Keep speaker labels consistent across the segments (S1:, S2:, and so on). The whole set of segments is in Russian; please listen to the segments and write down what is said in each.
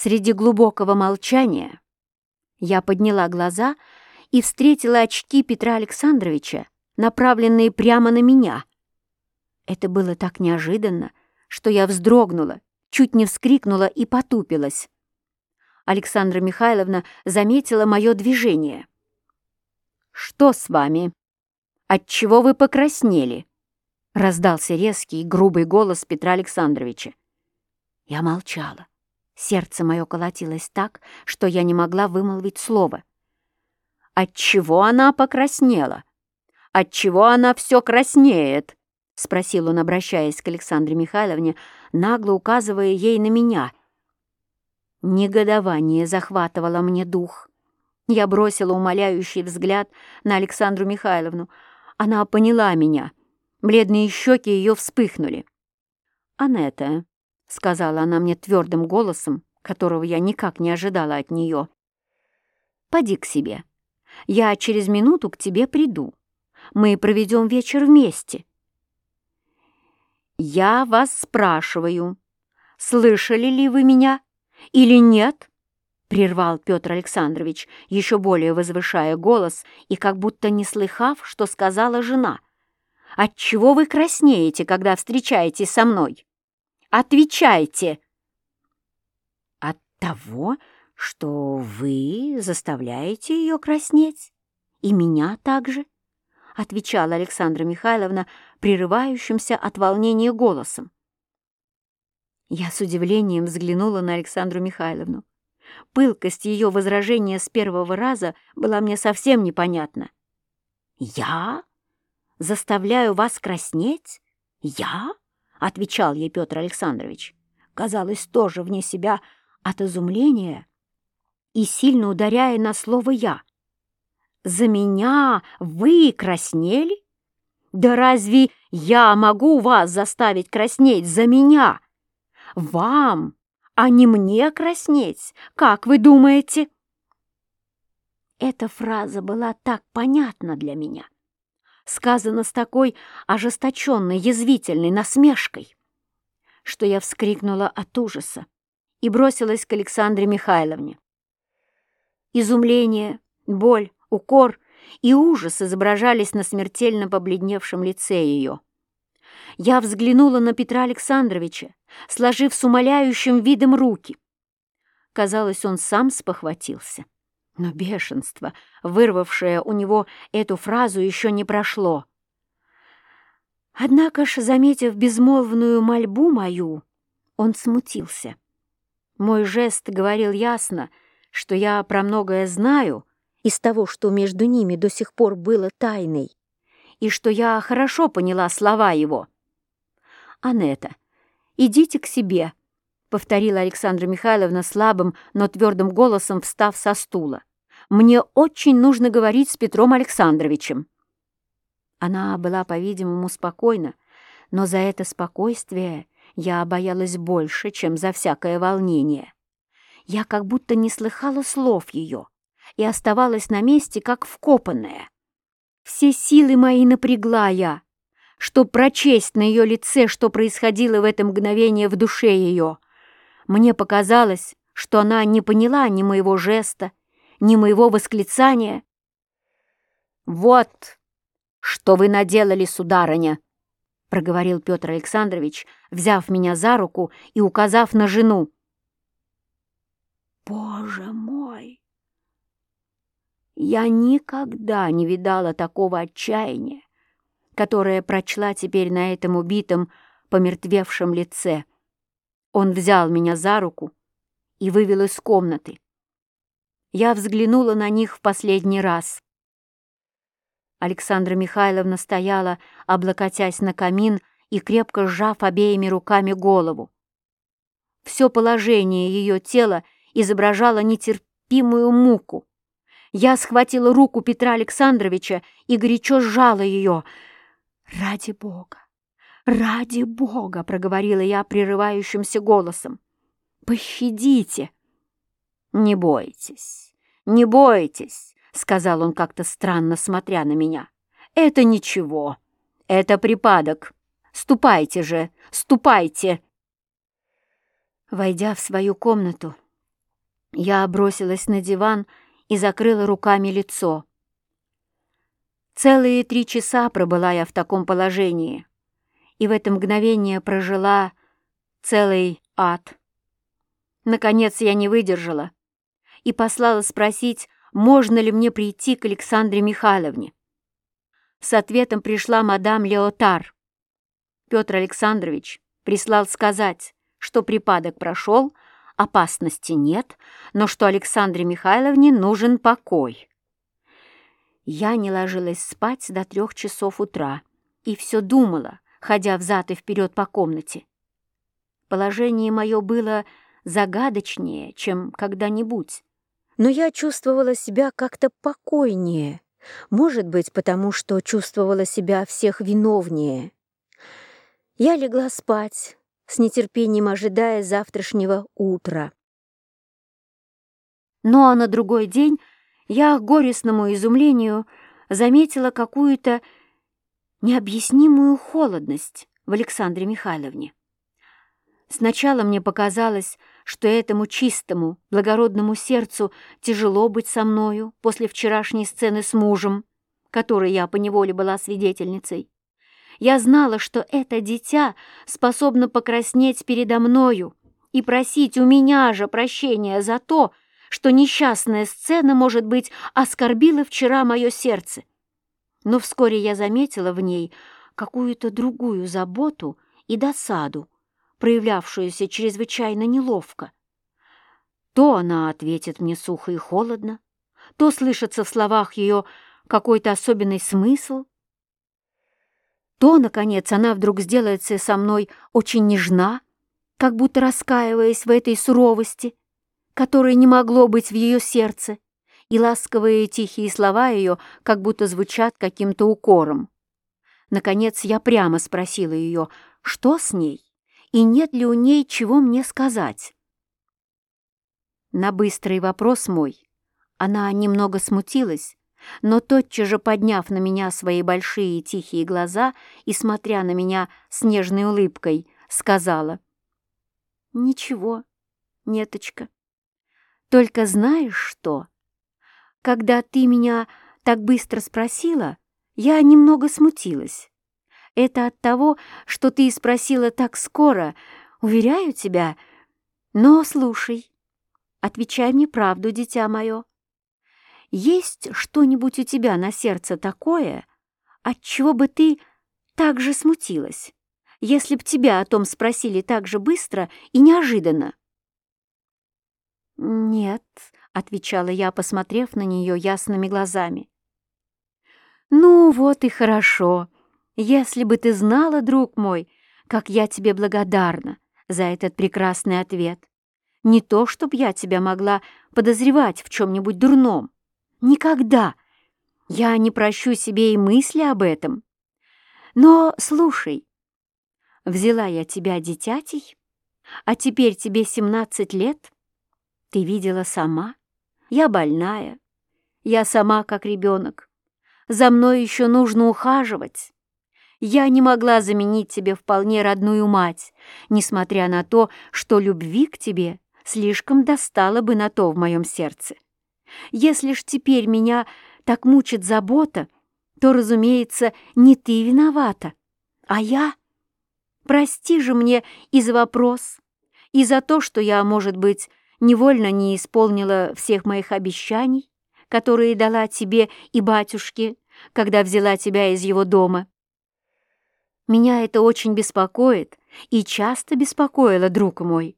S1: Среди глубокого молчания я подняла глаза и встретила очки Петра Александровича, направленные прямо на меня. Это было так неожиданно, что я вздрогнула, чуть не вскрикнула и потупилась. Александра Михайловна заметила мое движение. «Что с вами? Отчего вы покраснели?» — раздался резкий, грубый голос Петра Александровича. Я молчала. Сердце мое колотилось так, что я не могла вымолвить слово. «Отчего она покраснела? Отчего она все краснеет?» — спросил он, обращаясь к Александре Михайловне, нагло указывая ей на меня. Негодование захватывало мне дух. Я бросила умоляющий взгляд на Александру Михайловну. Она поняла меня. Бледные щеки ее вспыхнули. «Анетта, — сказала она мне твердым голосом, которого я никак не ожидала от нее. «Поди к себе. Я через минуту к тебе приду. Мы проведем вечер вместе». «Я вас спрашиваю, слышали ли вы меня или нет?» — прервал Петр Александрович, еще более возвышая голос и как будто не слыхав, что сказала жена. «Отчего вы краснеете, когда встречаетесь со мной?» Отвечайте!» «От того, что вы заставляете ее краснеть, и меня также», отвечала Александра Михайловна прерывающимся от волнения голосом. Я с удивлением взглянула на Александру Михайловну. Пылкость ее возражения с первого раза была мне совсем непонятна. «Я? Заставляю вас краснеть? Я?» — отвечал ей Петр Александрович, казалось, тоже вне себя от изумления и сильно ударяя на слово «я». «За меня вы краснели? Да разве я могу вас заставить краснеть за меня? Вам, а не мне краснеть, как вы думаете?» Эта фраза была так понятна для меня сказано с такой ожесточенной, язвительной насмешкой, что я вскрикнула от ужаса и бросилась к Александре Михайловне. Изумление, боль, укор и ужас изображались на смертельно побледневшем лице ее. Я взглянула на Петра Александровича, сложив с умоляющим видом руки. Казалось, он сам спохватился. Но бешенство, вырвавшее у него эту фразу, еще не прошло. Однако ж, заметив безмолвную мольбу мою, он смутился. Мой жест говорил ясно, что я про многое знаю из того, что между ними до сих пор было тайной, и что я хорошо поняла слова его. «Анетта, идите к себе», — повторила Александра Михайловна слабым, но твердым голосом, встав со стула. Мне очень нужно говорить с Петром Александровичем». Она была, по-видимому, спокойна, но за это спокойствие я боялась больше, чем за всякое волнение. Я как будто не слыхала слов ее и оставалась на месте, как вкопанная. Все силы мои напрягла я, чтоб прочесть на ее лице, что происходило в это мгновение в душе ее. Мне показалось, что она не поняла ни моего жеста, ни моего восклицания. «Вот, что вы наделали, сударыня!» — проговорил Петр Александрович, взяв меня за руку и указав на жену. «Боже мой! Я никогда не видала такого отчаяния, которое прочла теперь на этом убитом, помертвевшем лице. Он взял меня за руку и вывел из комнаты я взглянула на них в последний раз. Александра Михайловна стояла, облокотясь на камин и крепко сжав обеими руками голову. Все положение ее тела изображало нетерпимую муку. Я схватила руку Петра Александровича и горячо сжала ее. «Ради Бога! Ради Бога!» — проговорила я прерывающимся голосом. «Пощадите!» «Не бойтесь, не бойтесь», — сказал он как-то странно, смотря на меня. «Это ничего, это припадок. Ступайте же, ступайте!» Войдя в свою комнату, Я бросилась на диван и закрыла руками лицо. Целые три часа пробыла я в таком положении, и в это мгновение прожила целый ад. Наконец я не выдержала и послала спросить, можно ли мне прийти к Александре Михайловне. С ответом пришла мадам Леотар. Петр Александрович прислал сказать, что припадок прошел, опасности нет, но что Александре Михайловне нужен покой. Я не ложилась спать до трех часов утра и все думала, ходя взад и вперед по комнате. Положение мое было загадочнее, чем когда-нибудь, но я чувствовала себя как-то покойнее, может быть, потому что чувствовала себя всех виновнее. Я легла спать, с нетерпением ожидая завтрашнего утра. Ну а на другой день я, к горестному изумлению, заметила какую-то необъяснимую холодность в Александре Михайловне. Сначала мне показалось, что этому чистому, благородному сердцу тяжело быть со мною после вчерашней сцены с мужем, которой я поневоле была свидетельницей. Я знала, что это дитя способно покраснеть передо мною и просить у меня же прощения за то, что несчастная сцена, может быть, оскорбила вчера мое сердце. Но вскоре я заметила в ней какую-то другую заботу и досаду, проявлявшуюся чрезвычайно неловко. То она ответит мне сухо и холодно, то слышится в словах ее какой-то особенный смысл, то, наконец, она вдруг сделается со мной очень нежна, как будто раскаиваясь в этой суровости, которой не могло быть в ее сердце, и ласковые тихие слова ее как будто звучат каким-то укором. Наконец я прямо спросила ее, что с ней, и нет ли у ней чего мне сказать. На быстрый вопрос мой она немного смутилась, но тотчас же, подняв на меня свои большие тихие глаза и смотря на меня с нежной улыбкой, сказала, «Ничего, неточка. Только знаешь что? Когда ты меня так быстро спросила, я немного смутилась. Это от того, что ты спросила так скоро, уверяю тебя. Но слушай, отвечай мне правду, дитя мое. Есть что-нибудь у тебя на сердце такое, от чего бы ты так же смутилась, если б тебя о том спросили так же быстро и неожиданно? «Нет», — отвечала я, посмотрев на нее ясными глазами. «Ну вот и хорошо. Если бы ты знала, друг мой, как я тебе благодарна за этот прекрасный ответ. Не то, чтоб я тебя могла подозревать в чем-нибудь дурном. Никогда. Я не прощу себе и мысли об этом. Но слушай, взяла я тебя дитятей, а теперь тебе семнадцать лет. Ты видела сама. Я больная. Я сама как ребенок. За мной еще нужно ухаживать. Я не могла заменить тебе вполне родную мать, несмотря на то, что любви к тебе слишком достало бы на то в моем сердце. Если ж теперь меня так мучит забота, то, разумеется, не ты виновата, а я. Прости же мне и за вопрос, и за то, что я, может быть, невольно не исполнила всех моих обещаний, которые дала тебе и батюшке, когда взяла тебя из его дома. Меня это очень беспокоит и часто беспокоило, друг мой.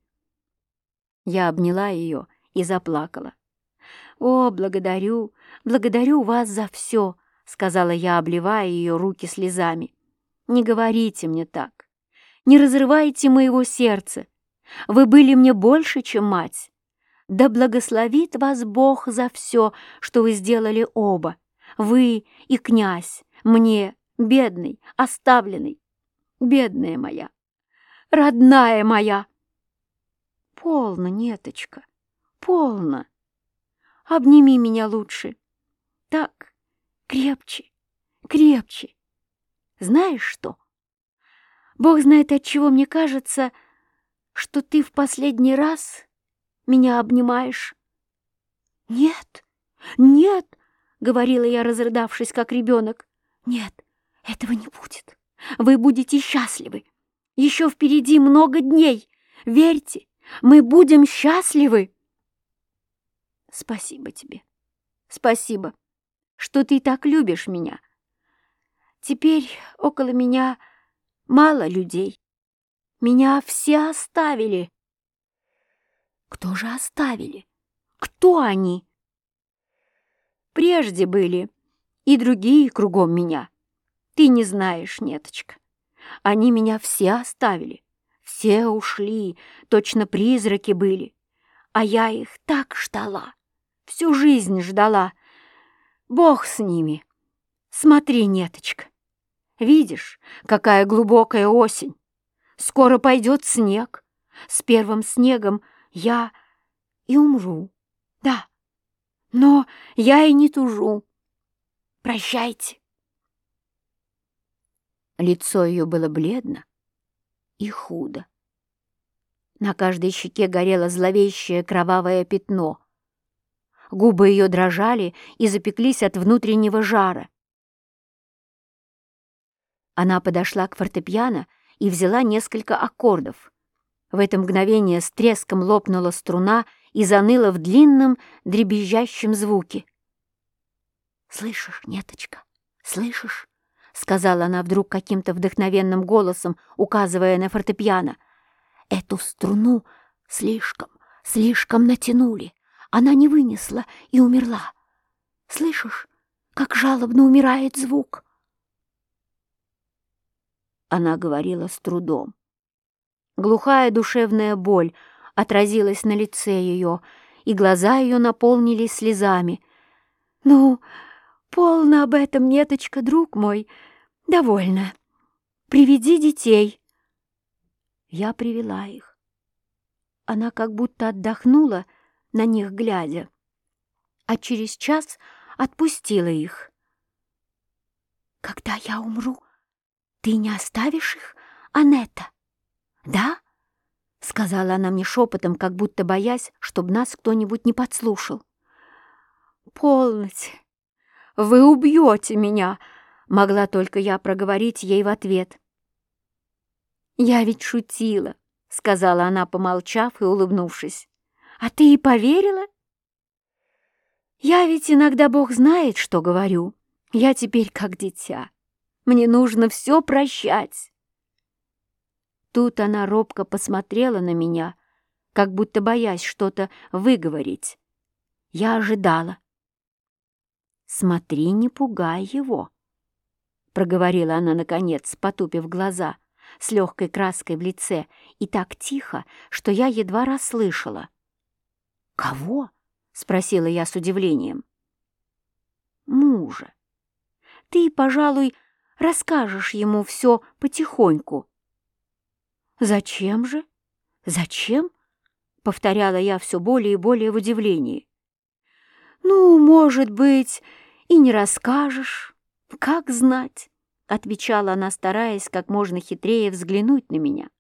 S1: Я обняла ее и заплакала. «О, благодарю, благодарю вас за все», — сказала я, обливая ее руки слезами. «Не говорите мне так. Не разрывайте моего сердца. Вы были мне больше, чем мать. Да благословит вас Бог за все, что вы сделали оба, вы и князь, мне, бедный, оставленный, бедная моя, родная моя». «Полно, неточка, полно!» Обними меня лучше. Так, крепче, крепче. Знаешь что? Бог знает, от чего мне кажется, что ты в последний раз меня обнимаешь «Нет, нет!» — говорила я, разрыдавшись, как ребенок. «Нет, этого не будет. Вы будете счастливы. Еще впереди много дней. Верьте, мы будем счастливы!» «Спасибо тебе. Спасибо, что ты так любишь меня. Теперь около меня мало людей. Меня все оставили». «Кто же оставили? Кто они?» «Прежде были и другие кругом меня. Ты не знаешь, Неточка. Они меня все оставили. Все ушли, точно призраки были. А я их так ждала, всю жизнь ждала. Бог с ними. Смотри, Неточка, видишь, какая глубокая осень. Скоро пойдет снег. С первым снегом я и умру. Да, но я и не тужу. Прощайте. Лицо ее было бледно и худо. На каждой щеке горело зловещее кровавое пятно. Губы ее дрожали и запеклись от внутреннего жара. Она подошла к фортепиано и взяла несколько аккордов. В это мгновение с треском лопнула струна и заныла в длинном дребезжащем звуке. «Слышишь, неточка, слышишь?» — сказала она вдруг каким-то вдохновенным голосом, указывая на фортепиано. «Эту струну слишком, слишком натянули. Она не вынесла и умерла. Слышишь, как жалобно умирает звук?» Она говорила с трудом. Глухая душевная боль отразилась на лице ее, и глаза ее наполнились слезами. «Ну, полно об этом, неточка, друг мой, довольно. Приведи детей». Я привела их. Она как будто отдохнула, на них глядя, а через час отпустила их. «Когда я умру, ты не оставишь их, Анетта?» «Да?» — сказала она мне шепотом, как будто боясь, чтобы нас кто-нибудь не подслушал. «Полноте! Вы убьете меня!» — могла только я проговорить ей в ответ. «Я ведь шутила», — сказала она, помолчав и улыбнувшись. «А ты и поверила?» «Я ведь иногда Бог знает, что говорю. Я теперь как дитя. Мне нужно все прощать». Тут она робко посмотрела на меня, как будто боясь что-то выговорить. Я ожидала. «Смотри, не пугай его», — проговорила она, наконец, потупив глаза, с легкой краской в лице и так тихо, что я едва расслышала. «Кого?» — спросила я с удивлением. «Мужа. Ты, пожалуй, расскажешь ему все потихоньку, «Зачем же? Зачем?» — повторяла я все более и более в удивлении. «Ну, может быть, и не расскажешь. Как знать?» — отвечала она, стараясь как можно хитрее взглянуть на меня.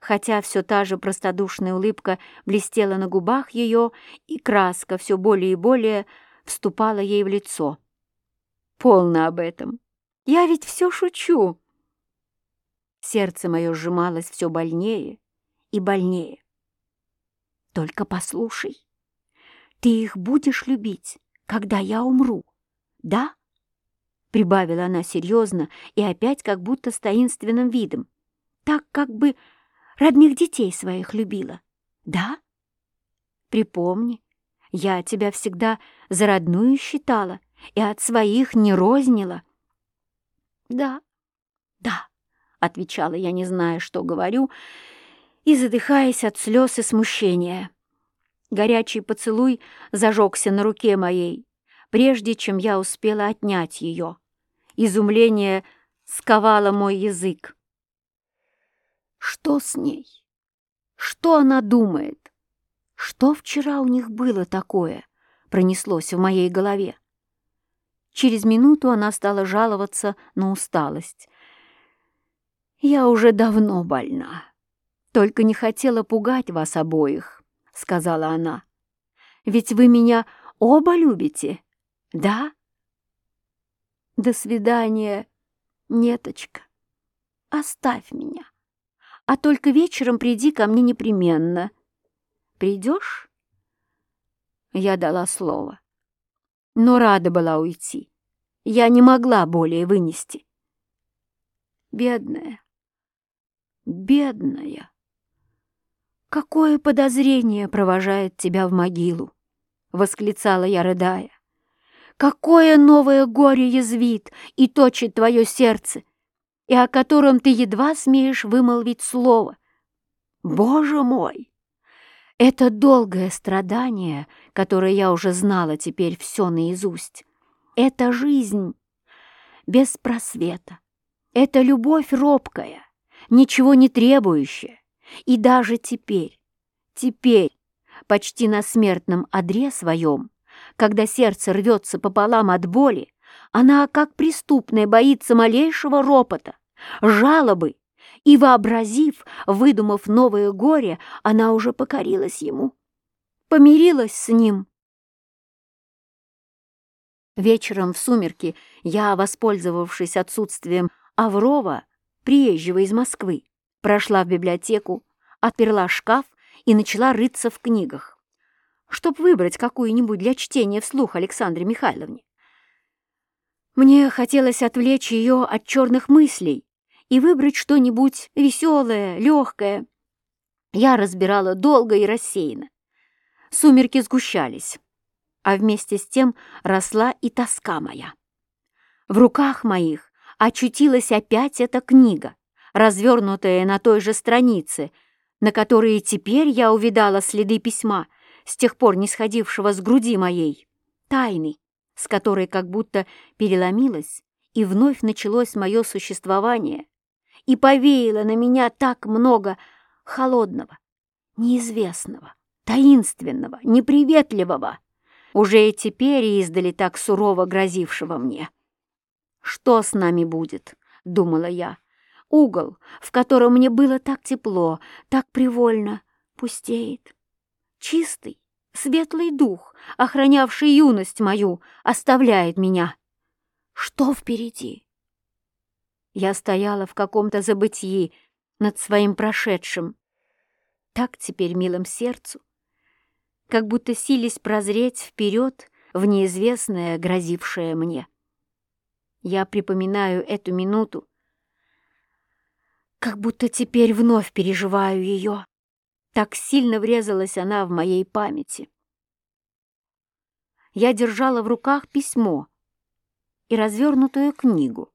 S1: Хотя все та же простодушная улыбка блестела на губах ее, и краска все более и более вступала ей в лицо. «Полно об этом. Я ведь все шучу!» Сердце мое сжималось все больнее и больнее. Только послушай, ты их будешь любить, когда я умру, да? Прибавила она серьезно и опять как будто с таинственным видом, так как бы родных детей своих любила, да? Припомни, я тебя всегда за родную считала и от своих не рознила. Да, да, — отвечала я, не зная, что говорю, и задыхаясь от слез и смущения. Горячий поцелуй зажегся на руке моей, прежде чем я успела отнять ее. Изумление сковало мой язык. Что с ней? Что она думает? Что вчера у них было такое? Пронеслось в моей голове. Через минуту она стала жаловаться на усталость, «Я уже давно больна. Только не хотела пугать вас обоих», — сказала она. «Ведь вы меня Оба любите? Да? До свидания, неточка. Оставь меня. А только вечером приди ко мне непременно. Придешь? Я дала слово. Но рада была уйти. Я не могла более вынести. Бедная, бедная. Какое подозрение провожает тебя в могилу? Восклицала я, рыдая. Какое новое горе язвит и точит твое сердце, и о котором ты едва смеешь вымолвить слово. Боже мой! Это долгое страдание, которое я уже знала теперь все наизусть. Это жизнь без просвета. Это любовь робкая, ничего не требующая. И даже теперь, теперь, почти на смертном одре своем, когда сердце рвется пополам от боли, она, как преступная, боится малейшего ропота, жалобы, и, вообразив, выдумав новое горе, она уже покорилась ему, помирилась с ним. Вечером в сумерки я, воспользовавшись отсутствием Аврова, приезжего из Москвы, прошла в библиотеку, отперла шкаф и начала рыться в книгах, чтобы выбрать какую-нибудь для чтения вслух Александре Михайловне. Мне хотелось отвлечь ее от черных мыслей и выбрать что-нибудь веселое, легкое. Я разбирала долго и рассеянно. Сумерки сгущались, а вместе с тем росла и тоска моя. В руках моих очутилась опять эта книга, развернутая на той же странице, на которой теперь я увидала следы письма, с тех пор не сходившего с груди моей, тайны, с которой как будто переломилась, и вновь началось мое существование, и повеяло на меня так много холодного, неизвестного, таинственного, неприветливого, уже и теперь издали так сурово грозившего мне. «Что с нами будет?» — думала я. «Угол, в котором мне было так тепло, так привольно, пустеет. Чистый, светлый дух, охранявший юность мою, оставляет меня. Что впереди?» Я стояла в каком-то забытии над своим прошедшим, так теперь милым сердцу, как будто сились прозреть вперед в неизвестное, грозившее мне. Я припоминаю эту минуту, как будто теперь вновь переживаю ее. Так сильно врезалась она в моей памяти. Я держала в руках письмо и развернутую книгу.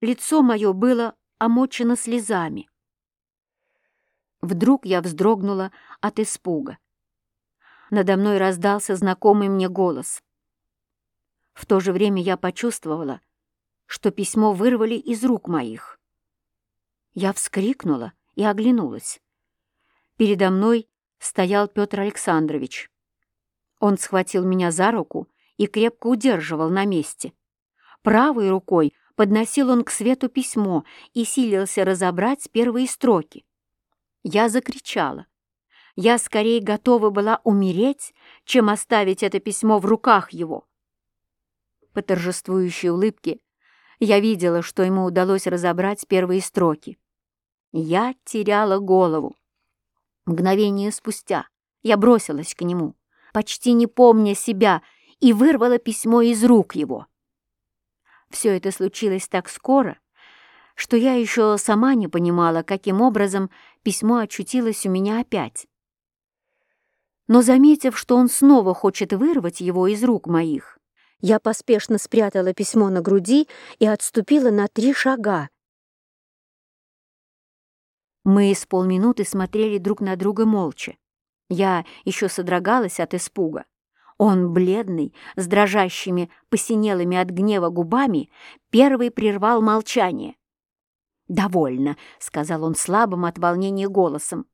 S1: Лицо мое было омочено слезами. Вдруг я вздрогнула от испуга. Надо мной раздался знакомый мне голос. В то же время я почувствовала, что письмо вырвали из рук моих. Я вскрикнула и оглянулась. Передо мной стоял Петр Александрович. Он схватил меня за руку и крепко удерживал на месте. Правой рукой подносил он к свету письмо и силился разобрать первые строки. Я закричала. Я скорее готова была умереть, чем оставить это письмо в руках его. По торжествующей улыбке я видела, что ему удалось разобрать первые строки. Я теряла голову. Мгновение спустя я бросилась к нему, почти не помня себя, и вырвала письмо из рук его. Все это случилось так скоро, что я еще сама не понимала, каким образом письмо очутилось у меня опять. Но, заметив, что он снова хочет вырвать его из рук моих, я поспешно спрятала письмо на груди и отступила на три шага. Мы с полминуты смотрели друг на друга молча. Я еще содрогалась от испуга. Он, бледный, с дрожащими, посинелыми от гнева губами, первый прервал молчание. «Довольно», — сказал он слабым от волнения голосом.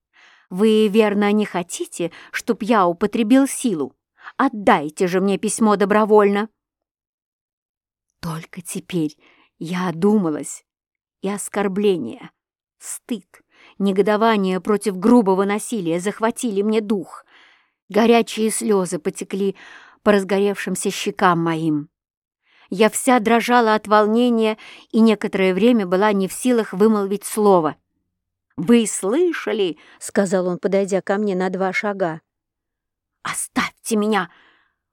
S1: «Вы, верно, не хотите, чтоб я употребил силу? Отдайте же мне письмо добровольно!» Только теперь я одумалась, и оскорбление, стыд, негодование против грубого насилия захватили мне дух. Горячие слезы потекли по разгоревшимся щекам моим. Я вся дрожала от волнения и некоторое время была не в силах вымолвить слово. «Вы слышали?» — сказал он, подойдя ко мне на два шага. «Оставьте меня!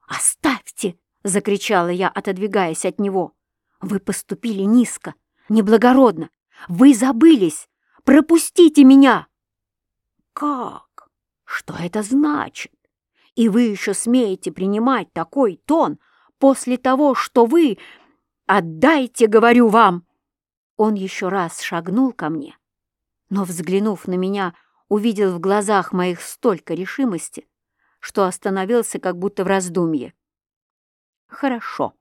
S1: Оставьте!» — закричала я, отодвигаясь от него. «Вы поступили низко, неблагородно. Вы забылись. Пропустите меня!» «Как? Что это значит? И вы еще смеете принимать такой тон после того, что вы... Отдайте, говорю вам!» Он еще раз шагнул ко мне, но, взглянув на меня, увидел в глазах моих столько решимости, что остановился как будто в раздумье. «Хорошо», —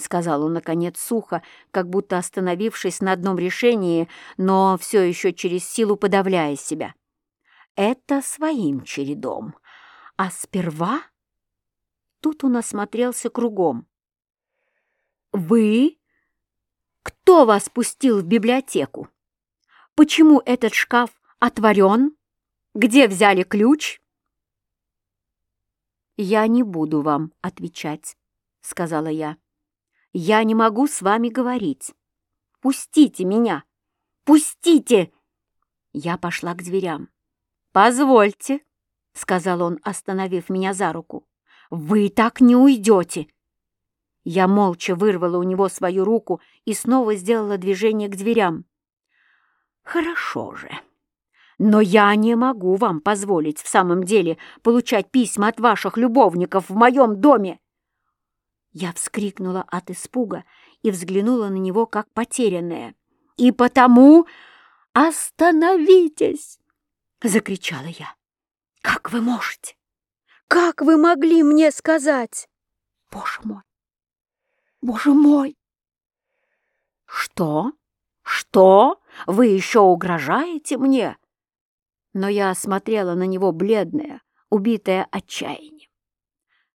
S1: сказал он, наконец, сухо, как будто остановившись на одном решении, но все еще через силу подавляя себя. «Это своим чередом. А сперва...» Тут он осмотрелся кругом. «Вы? Кто вас пустил в библиотеку? Почему этот шкаф отворен? Где взяли ключ?» «Я не буду вам отвечать», — сказала я. «Я не могу с вами говорить. Пустите меня! Пустите!» Я пошла к дверям. «Позвольте», — сказал он, остановив меня за руку. «Вы так не уйдете!» Я молча вырвала у него свою руку и снова сделала движение к дверям. «Хорошо же!» Но я не могу вам позволить в самом деле получать письма от ваших любовников в моем доме!» Я вскрикнула от испуга и взглянула на него как потерянная. «И потому остановитесь!» — закричала я. «Как вы можете? Как вы могли мне сказать? Боже мой! Боже мой!» «Что? Что? Вы еще угрожаете мне?» но я смотрела на него бледная, убитая отчаянием.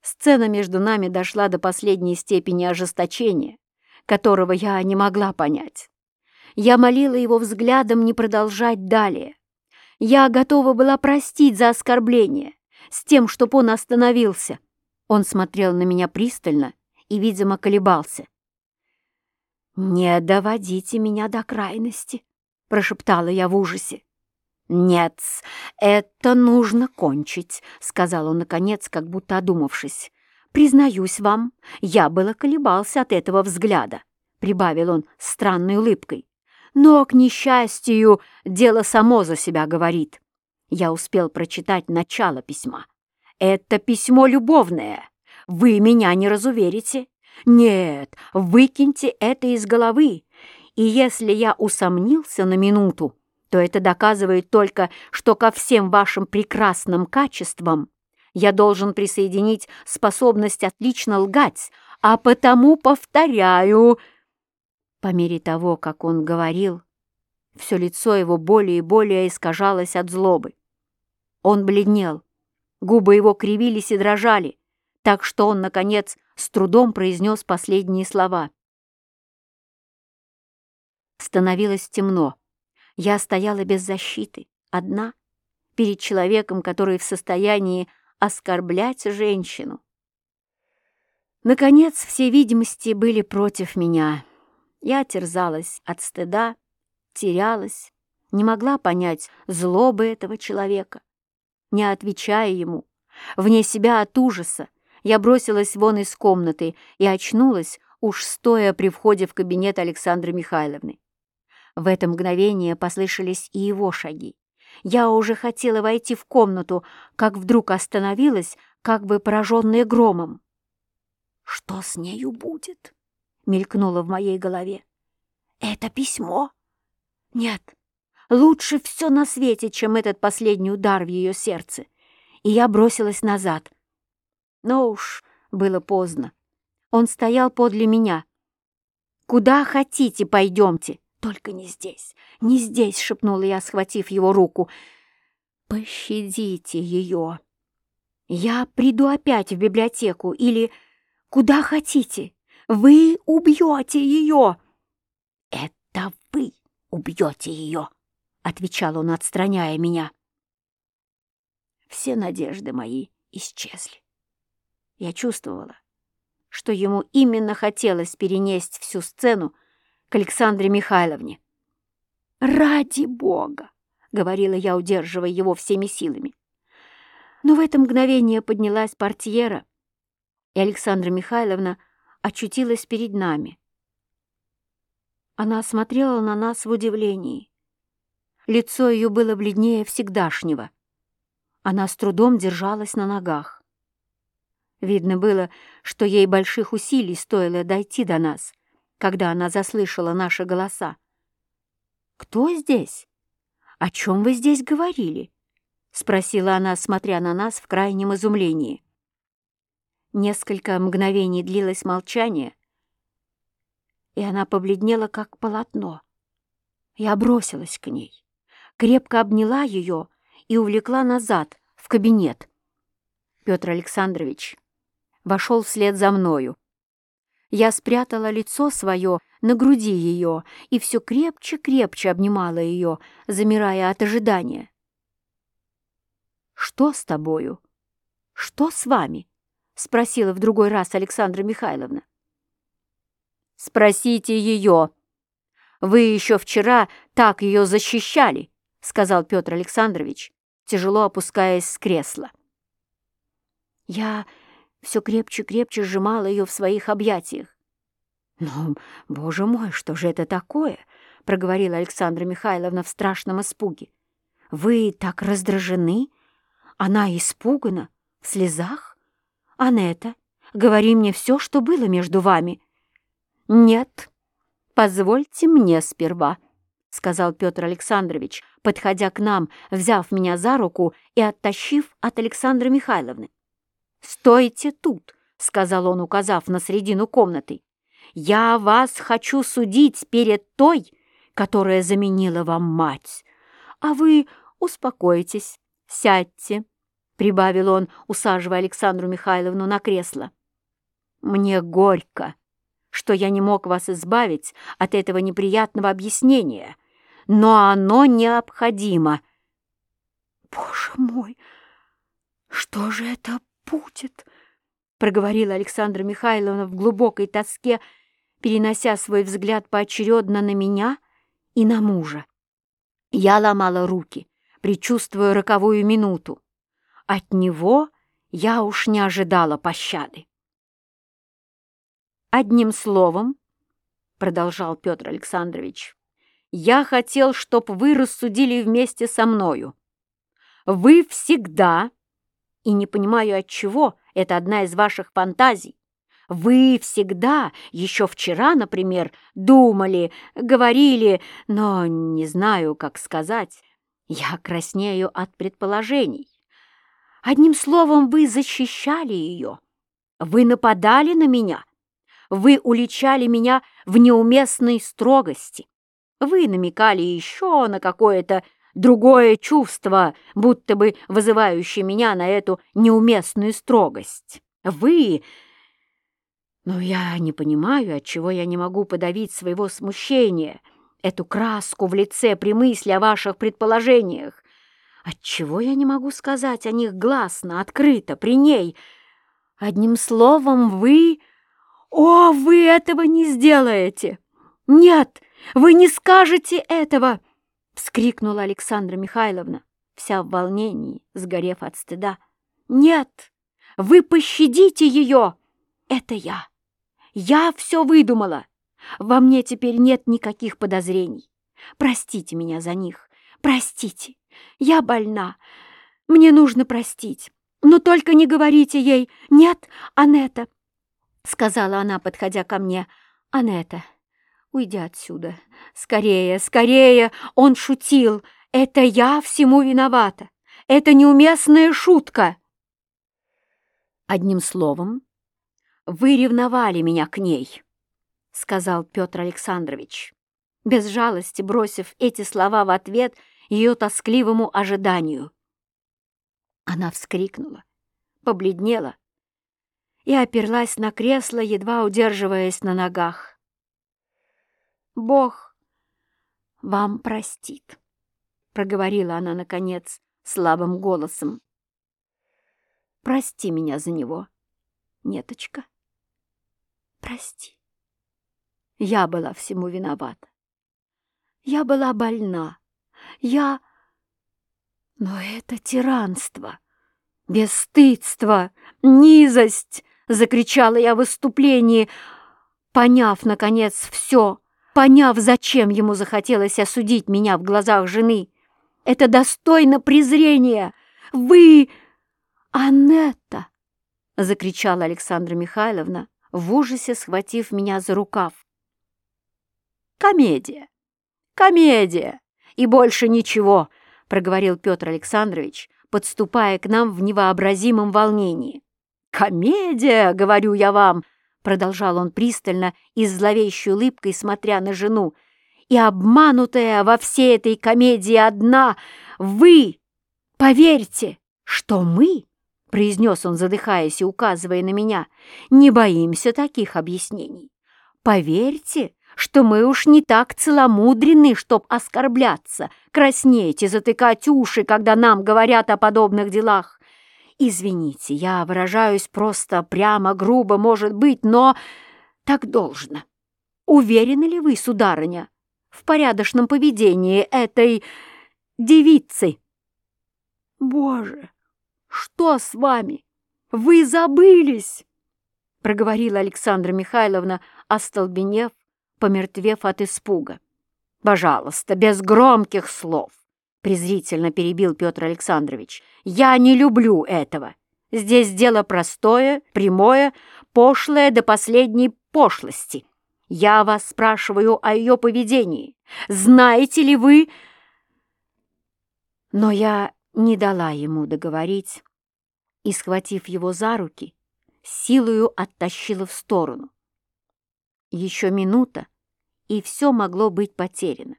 S1: Сцена между нами дошла до последней степени ожесточения, которого я не могла понять. Я молила его взглядом не продолжать далее. Я готова была простить за оскорбление, с тем, чтоб он остановился. Он смотрел на меня пристально и, видимо, колебался. «Не доводите меня до крайности», — прошептала я в ужасе. «Нет, это нужно кончить», — сказал он, наконец, как будто одумавшись. «Признаюсь вам, я было колебался от этого взгляда», — прибавил он странной улыбкой. «Но, к несчастью, дело само за себя говорит. Я успел прочитать начало письма. Это письмо любовное. Вы меня не разуверите. Нет, выкиньте это из головы. И если я усомнился на минуту, то это доказывает только, что ко всем вашим прекрасным качествам я должен присоединить способность отлично лгать, а потому повторяю. По мере того, как он говорил, все лицо его более и более искажалось от злобы. Он бледнел, губы его кривились и дрожали, так что он, наконец, с трудом произнес последние слова. Становилось темно. Я стояла без защиты, одна, перед человеком, который в состоянии оскорблять женщину. Наконец, все видимости были против меня. Я терзалась от стыда, терялась, не могла понять злобы этого человека. Не отвечая ему, вне себя от ужаса, я бросилась вон из комнаты и очнулась, уж стоя при входе в кабинет Александры Михайловны. В это мгновение послышались и его шаги. Я уже хотела войти в комнату, как вдруг остановилась, как бы пораженная громом. «Что с нею будет?» — мелькнуло в моей голове. «Это письмо? Нет, лучше все на свете, чем этот последний удар в ее сердце». И я бросилась назад. Но уж было поздно. Он стоял подле меня. «Куда хотите, пойдемте», «Только не здесь, не здесь!» — шепнула я, схватив его руку. «Пощадите ее! Я приду опять в библиотеку или куда хотите. Вы убьете ее!» «Это вы убьете ее!» — отвечал он, отстраняя меня. Все надежды мои исчезли. Я чувствовала, что ему именно хотелось перенести всю сцену к Александре Михайловне. «Ради Бога!» — говорила я, удерживая его всеми силами. Но в это мгновение поднялась портьера, и Александра Михайловна очутилась перед нами. Она смотрела на нас в удивлении. Лицо ее было бледнее всегдашнего. Она с трудом держалась на ногах. Видно было, что ей больших усилий стоило дойти до нас, когда она заслышала наши голоса. «Кто здесь? О чем вы здесь говорили?» — спросила она, смотря на нас в крайнем изумлении. Несколько мгновений длилось молчание, и она побледнела, как полотно. Я бросилась к ней, крепко обняла ее и увлекла назад, в кабинет. Петр Александрович вошел вслед за мною. Я спрятала лицо свое на груди ее и все крепче-крепче обнимала ее, замирая от ожидания. «Что с тобою? Что с вами?» — спросила в другой раз Александра Михайловна. «Спросите ее. Вы еще вчера так ее защищали», — сказал Петр Александрович, тяжело опускаясь с кресла. Я все крепче-крепче сжимала ее в своих объятиях. «Ну, боже мой, что же это такое?» — проговорила Александра Михайловна в страшном испуге. «Вы так раздражены? Она испугана, в слезах? Анетта, говори мне все, что было между вами». «Нет, позвольте мне сперва», — сказал Петр Александрович, подходя к нам, взяв меня за руку и оттащив от Александры Михайловны. «Стойте тут», — сказал он, указав на середину комнаты. «Я вас хочу судить перед той, которая заменила вам мать. А вы успокойтесь, сядьте», — прибавил он, усаживая Александру Михайловну на кресло. «Мне горько, что я не мог вас избавить от этого неприятного объяснения, но оно необходимо». «Боже мой, что же это будет?» — проговорила Александра Михайловна в глубокой тоске, перенося свой взгляд поочередно на меня и на мужа. Я ломала руки, предчувствуя роковую минуту. От него я уж не ожидала пощады. «Одним словом, — продолжал Петр Александрович, — я хотел, чтоб вы рассудили вместе со мною. Вы всегда и не понимаю, от чего это одна из ваших фантазий. Вы всегда, еще вчера, например, думали, говорили, но не знаю, как сказать. Я краснею от предположений. Одним словом, вы защищали ее. Вы нападали на меня. Вы уличали меня в неуместной строгости. Вы намекали еще на какое-то другое чувство, будто бы вызывающее меня на эту неуместную строгость. Вы... Но я не понимаю, отчего я не могу подавить своего смущения, эту краску в лице при мысли о ваших предположениях. Отчего я не могу сказать о них гласно, открыто, при ней? Одним словом, вы... О, вы этого не сделаете! Нет, вы не скажете этого!» — вскрикнула Александра Михайловна, вся в волнении, сгорев от стыда. «Нет, вы пощадите ее! Это я! Я все выдумала! Во мне теперь нет никаких подозрений. Простите меня за них, простите! Я больна, мне нужно простить, но только не говорите ей «Нет, Анетта!» — сказала она, подходя ко мне. «Анетта, Уйди отсюда. Скорее, скорее! Он шутил. Это я всему виновата. Это неуместная шутка. Одним словом, вы ревновали меня к ней, сказал Петр Александрович, без жалости бросив эти слова в ответ ее тоскливому ожиданию. Она вскрикнула, побледнела и оперлась на кресло, едва удерживаясь на ногах. Бог вам простит, — проговорила она, наконец, слабым голосом. Прости меня за него, Неточка. Прости. Я была всему виновата. Я была больна. Я... Но это тиранство, бесстыдство, низость, закричала я в выступлении, поняв, наконец, все, поняв, зачем ему захотелось осудить меня в глазах жены. Это достойно презрения. Вы... Анетта! закричала Александра Михайловна, в ужасе схватив меня за рукав. «Комедия! Комедия! И больше ничего!» — проговорил Петр Александрович, подступая к нам в невообразимом волнении. «Комедия, говорю я вам!» — продолжал он пристально и с зловещей улыбкой, смотря на жену. «И обманутая во всей этой комедии одна вы! Поверьте, что мы...» — произнес он, задыхаясь и указывая на меня. «Не боимся таких объяснений. Поверьте, что мы уж не так целомудрены, чтоб оскорбляться, краснеть и затыкать уши, когда нам говорят о подобных делах. Извините, я выражаюсь просто прямо, грубо, может быть, но так должно. Уверены ли вы, сударыня, в порядочном поведении этой девицы? Боже, что с вами? Вы забылись! проговорила Александра Михайловна, остолбенев помертвев от испуга. «Пожалуйста, без громких слов!» — презрительно перебил Петр Александрович. «Я не люблю этого. Здесь дело простое, прямое, пошлое до последней пошлости. Я вас спрашиваю о ее поведении. Знаете ли вы...» Но я не дала ему договорить и, схватив его за руки, силою оттащила в сторону. Еще минута, и все могло быть потеряно.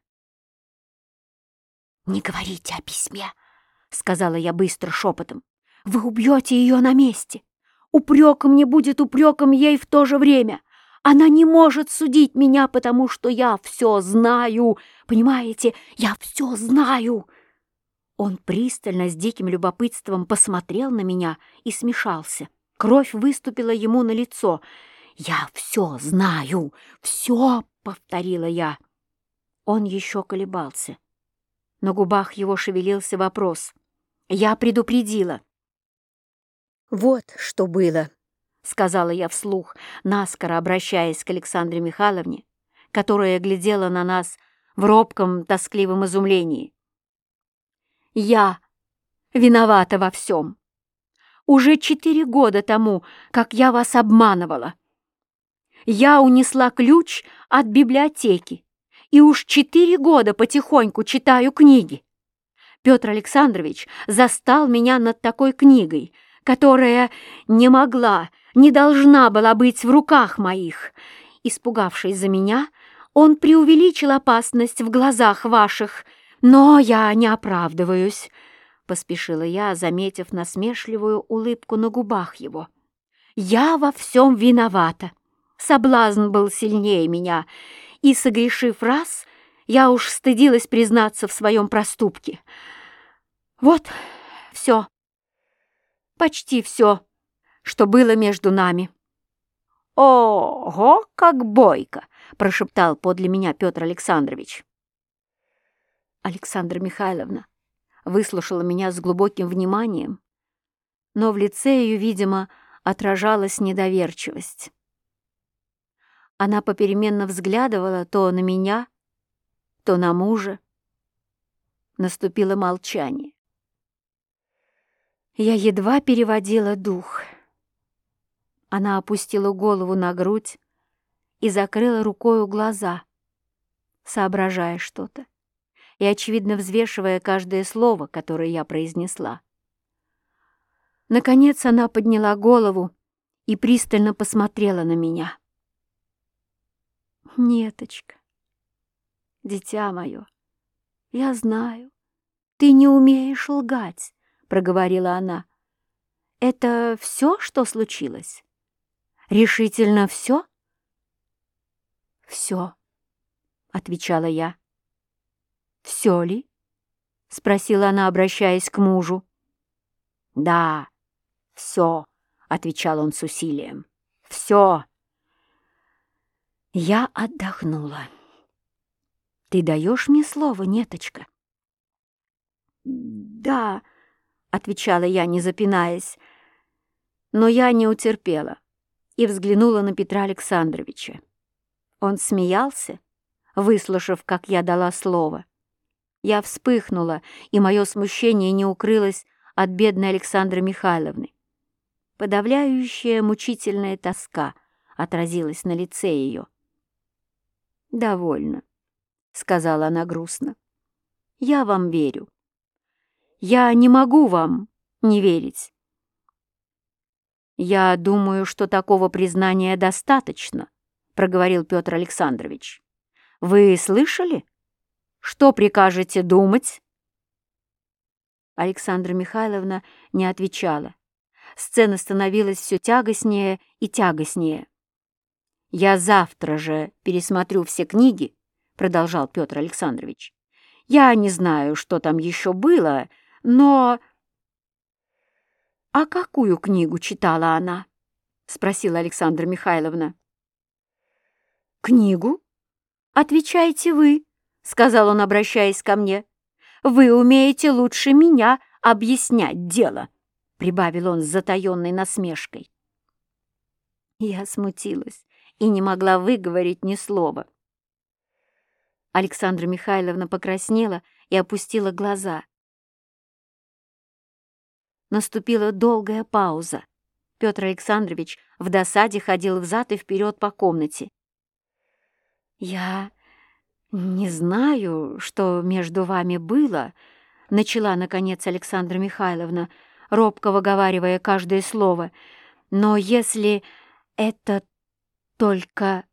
S1: «Не говорите о письме», — сказала я быстро шепотом. «Вы убьете ее на месте. Упреком не будет упреком ей в то же время. Она не может судить меня, потому что я все знаю. Понимаете, я все знаю». Он пристально с диким любопытством посмотрел на меня и смешался. Кровь выступила ему на лицо. «Я все знаю, все повторила я. Он еще колебался. На губах его шевелился вопрос. Я предупредила. «Вот что было», — сказала я вслух, наскоро обращаясь к Александре Михайловне, которая глядела на нас в робком, тоскливом изумлении. «Я виновата во всем. Уже четыре года тому, как я вас обманывала я унесла ключ от библиотеки и уж четыре года потихоньку читаю книги. Петр Александрович застал меня над такой книгой, которая не могла, не должна была быть в руках моих. Испугавшись за меня, он преувеличил опасность в глазах ваших, но я не оправдываюсь, — поспешила я, заметив насмешливую улыбку на губах его. «Я во всем виновата. Соблазн был сильнее меня, и, согрешив раз, я уж стыдилась признаться в своем проступке. Вот все, почти все, что было между нами. «Ого, как бойко!» — прошептал подле меня Петр Александрович. Александра Михайловна выслушала меня с глубоким вниманием, но в лице ее, видимо, отражалась недоверчивость. Она попеременно взглядывала то на меня, то на мужа. Наступило молчание. Я едва переводила дух. Она опустила голову на грудь и закрыла рукою глаза, соображая что-то и, очевидно, взвешивая каждое слово, которое я произнесла. Наконец она подняла голову и пристально посмотрела на меня. Неточка, дитя мое, я знаю, ты не умеешь лгать, проговорила она. Это все, что случилось? Решительно все? Все, отвечала я. Все ли? спросила она, обращаясь к мужу. Да, «Все», — отвечал он с усилием, — «все». Я отдохнула. «Ты даешь мне слово, неточка?» «Да», — отвечала я, не запинаясь, но я не утерпела и взглянула на Петра Александровича. Он смеялся, выслушав, как я дала слово. Я вспыхнула, и мое смущение не укрылось от бедной Александры Михайловны. Подавляющая мучительная тоска отразилась на лице ее. «Довольно», — сказала она грустно. «Я вам верю. Я не могу вам не верить. «Я думаю, что такого признания достаточно», — проговорил Петр Александрович. «Вы слышали? Что прикажете думать?» Александра Михайловна не отвечала. Сцена становилась все тягостнее и тягостнее. «Я завтра же пересмотрю все книги», — продолжал Петр Александрович. «Я не знаю, что там еще было, но...» «А какую книгу читала она?» — спросила Александра Михайловна. «Книгу? Отвечайте вы», — сказал он, обращаясь ко мне. «Вы умеете лучше меня объяснять дело», — прибавил он с затаенной насмешкой. Я смутилась и не могла выговорить ни слова. Александра Михайловна покраснела и опустила глаза. Наступила долгая пауза. Петр Александрович в досаде ходил взад и вперед по комнате. «Я не знаю, что между вами было», — начала, наконец, Александра Михайловна, робко выговаривая каждое слово. «Но если это только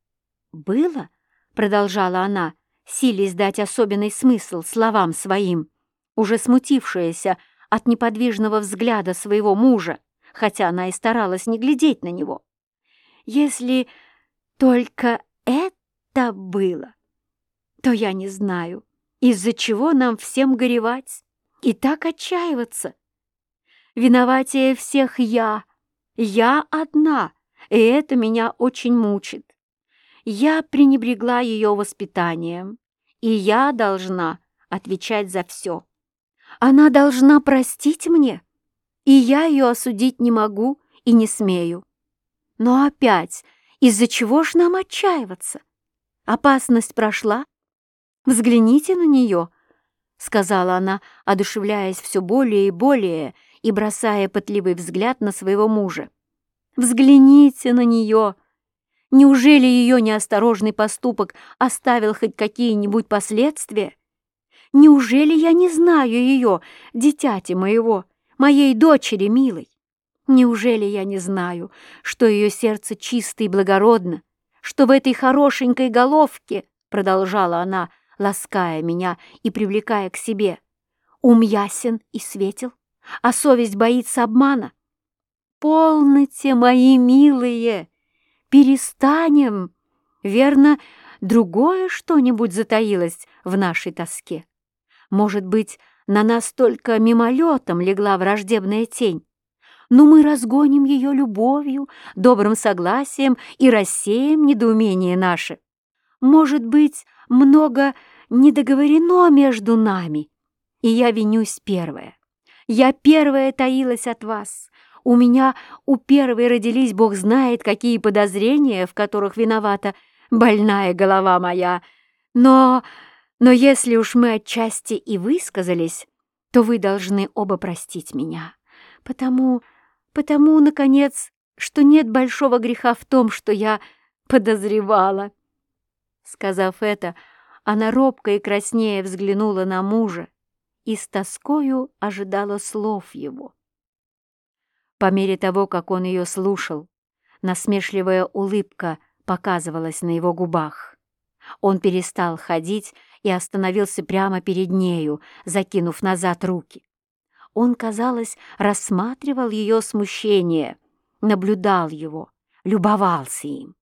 S1: было, — продолжала она, силясь дать особенный смысл словам своим, уже смутившаяся от неподвижного взгляда своего мужа, хотя она и старалась не глядеть на него. Если только это было, то я не знаю, из-за чего нам всем горевать и так отчаиваться. Виноватее всех я, я одна, и это меня очень мучит. Я пренебрегла ее воспитанием, и я должна отвечать за все. Она должна простить мне, и я ее осудить не могу и не смею. Но опять, из-за чего ж нам отчаиваться? Опасность прошла? Взгляните на нее, — сказала она, одушевляясь все более и более и бросая пытливый взгляд на своего мужа. «Взгляните на нее! Неужели ее неосторожный поступок оставил хоть какие-нибудь последствия? Неужели я не знаю ее, дитяти моего, моей дочери милой? Неужели я не знаю, что ее сердце чисто и благородно, что в этой хорошенькой головке, продолжала она, лаская меня и привлекая к себе, ум ясен и светел, а совесть боится обмана? Полноте, мои милые, перестанем. Верно, другое что-нибудь затаилось в нашей тоске. Может быть, на нас только мимолетом легла враждебная тень, но мы разгоним ее любовью, добрым согласием и рассеем недоумение наше. Может быть, много недоговорено между нами, и я винюсь первая. Я первая таилась от вас. У меня у первой родились, Бог знает, какие подозрения, в которых виновата больная голова моя. Но но если уж мы отчасти и высказались, то вы должны оба простить меня, потому, потому, наконец, что нет большого греха в том, что я подозревала». Сказав это, она робко и краснее взглянула на мужа и с тоскою ожидала слов его. По мере того, как он ее слушал, насмешливая улыбка показывалась на его губах. Он перестал ходить и остановился прямо перед нею, закинув назад руки. Он, казалось, рассматривал ее смущение, наблюдал его, любовался им.